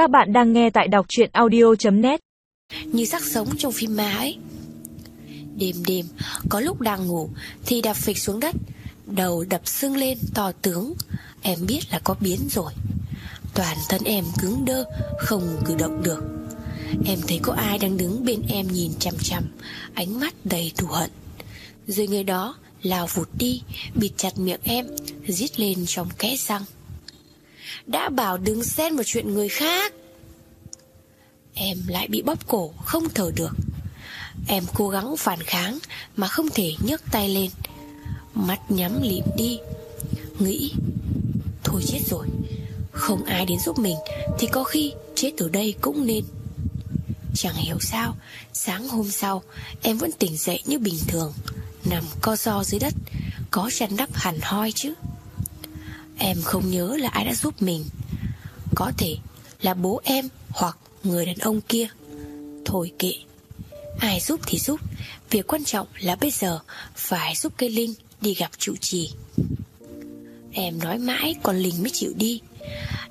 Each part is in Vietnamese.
Các bạn đang nghe tại đọc truyện audio.net Như sắc sống trong phim ma ấy. Đêm đêm, Có lúc đang ngủ Thì đạp phịch xuống đất, Đầu đập sưng lên to tướng. Em biết là có biến rồi. Toàn thân em cứng đơ, Không cử động được. Em thấy có ai đang đứng bên em nhìn chằm chằm, Ánh mắt đầy thù hận. Rồi người đó, lao vụt đi, Bịt chặt miệng em Giết lên trong kẽ răng. Đã bảo đừng xen vào chuyện người khác. Em lại bị bóp cổ, Không thở được. Em cố gắng phản kháng Mà không thể nhấc tay lên. Mắt nhắm lịm đi. Nghĩ, Thôi chết rồi, Không ai đến giúp mình Thì có khi chết ở đây cũng nên. Chẳng hiểu sao, Sáng hôm sau, Em vẫn tỉnh dậy như bình thường, Nằm co ro dưới đất, Có chăn đắp hẳn hoi chứ. Em không nhớ là ai đã giúp mình. Có thể là bố em Hoặc người đàn ông kia. Thôi kệ. Ai giúp thì giúp. Việc quan trọng là bây giờ Phải giúp cây Linh đi gặp trụ trì. Em nói mãi Còn Linh mới chịu đi.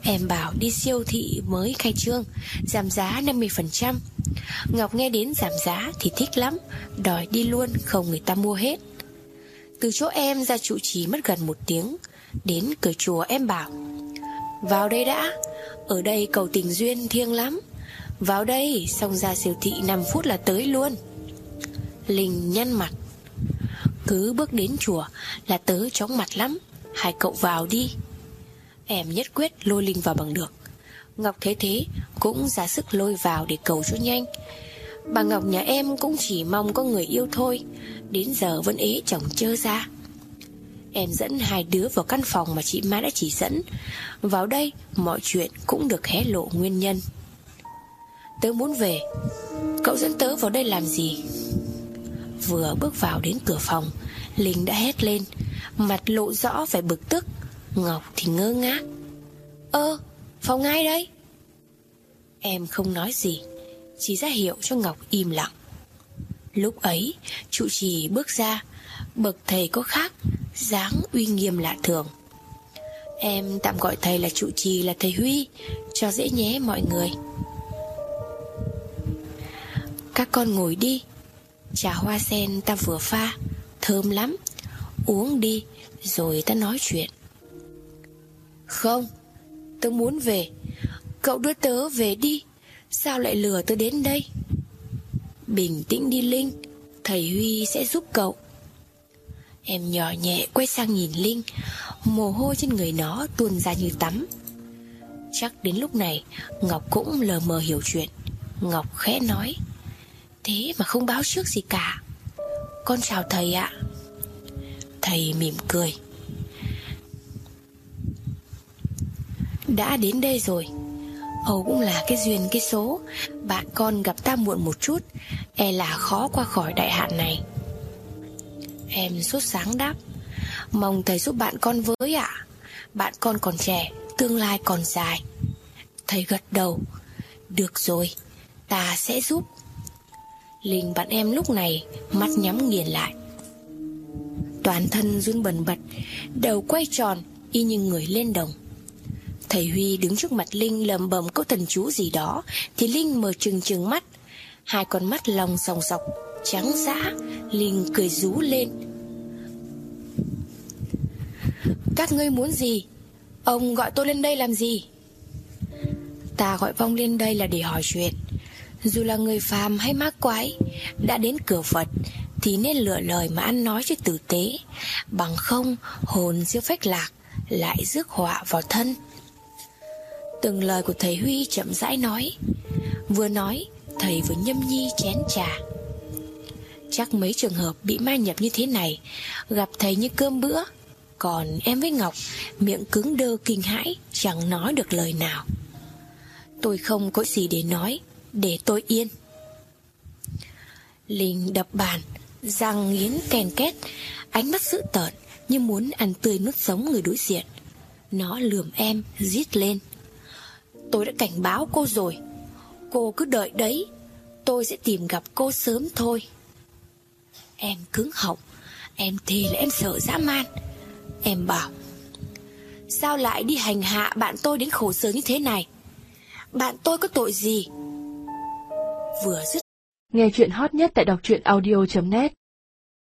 Em bảo đi siêu thị mới khai trương, Giảm giá 50% Ngọc nghe đến giảm giá thì thích lắm, Đòi đi luôn, không người ta mua hết. Từ chỗ em ra trụ trì mất gần một tiếng Đến cửa chùa em bảo, Vào đây đã, Ở đây cầu tình duyên thiêng lắm. Vào đây Xong ra siêu thị 5 phút là tới luôn. Linh nhăn mặt, Cứ bước đến chùa Là tớ chóng mặt lắm, Hai cậu vào đi. Em nhất quyết lôi Linh vào bằng được. Ngọc thế thế Cũng ra sức lôi vào để cầu cho nhanh. Bà Ngọc nhà em cũng chỉ mong có người yêu thôi, Đến giờ vẫn ế chồng chơ ra. Em dẫn hai đứa vào căn phòng mà chị Mai đã chỉ dẫn. Vào đây, mọi chuyện cũng được hé lộ nguyên nhân. Tớ muốn về. Cậu dẫn tớ vào đây làm gì? Vừa bước vào đến cửa phòng, Linh đã hét lên. Mặt lộ rõ vẻ bực tức. Ngọc thì ngơ ngác. Ơ, phòng ai đấy Em không nói gì, Chỉ ra hiệu cho Ngọc im lặng. Lúc ấy, Trụ trì bước ra. Bậc thầy có khác dáng uy nghiêm lạ thường. Em tạm gọi thầy là trụ trì là thầy Huy, Cho dễ nhé mọi người. Các con ngồi đi. Trà hoa sen ta vừa pha, Thơm lắm. Uống đi, Rồi ta nói chuyện. Không, Tớ muốn về. Cậu đưa tớ về đi. Sao lại lừa tớ đến đây? Bình tĩnh đi Linh, Thầy Huy sẽ giúp cậu. Em nhỏ nhẹ quay sang nhìn Linh. Mồ hôi trên người nó tuôn ra như tắm. Chắc đến lúc này, Ngọc cũng lờ mờ hiểu chuyện. Ngọc khẽ nói, Thế mà không báo trước gì cả. Con chào thầy ạ. Thầy mỉm cười. Đã đến đây rồi. Hầu cũng là cái duyên cái số. Bạn con gặp ta muộn một chút E là khó qua khỏi đại hạn này. Em sốt sáng đáp. Mong thầy giúp bạn con với ạ. Bạn con còn trẻ, Tương lai còn dài. Thầy gật đầu. Được rồi, Ta sẽ giúp. Linh bạn em lúc này Mắt nhắm nghiền lại. Toàn thân run bần bật, Đầu quay tròn, Y như người lên đồng. Thầy Huy đứng trước mặt Linh lầm bầm câu thần chú gì đó, Thì Linh mở trừng trừng mắt. Hai con mắt lòng sòng sọc. Trắng dã Linh cười rú lên. Các ngươi muốn gì? Ông gọi tôi lên đây làm gì? Ta gọi vong lên đây là để hỏi chuyện. Dù là người phàm hay ma quái, Đã đến cửa Phật Thì nên lựa lời mà ăn nói cho tử tế. Bằng không, hồn siêu phách lạc Lại rước họa vào thân. Từng lời của thầy Huy chậm rãi nói. Vừa nói, Thầy vừa nhâm nhi chén trà. Chắc mấy trường hợp bị ma nhập như thế này. Gặp thầy như cơm bữa. Còn em với Ngọc, Miệng cứng đơ kinh hãi, Chẳng nói được lời nào. Tôi không có gì để nói, Để tôi yên. Linh đập bàn, Răng nghiến kèn két, Ánh mắt dữ tợn Như muốn ăn tươi nuốt sống người đối diện. Nó lườm em giết lên. Tôi đã cảnh báo cô rồi. Cô cứ đợi đấy, Tôi sẽ tìm gặp cô sớm thôi. Em cứng họng. Em thề là em sợ dã man. Em bảo, Sao lại đi hành hạ bạn tôi đến khổ sở như thế này? Bạn tôi có tội gì? Vừa dứt Nghe chuyện hot nhất tại đọc truyện audio.net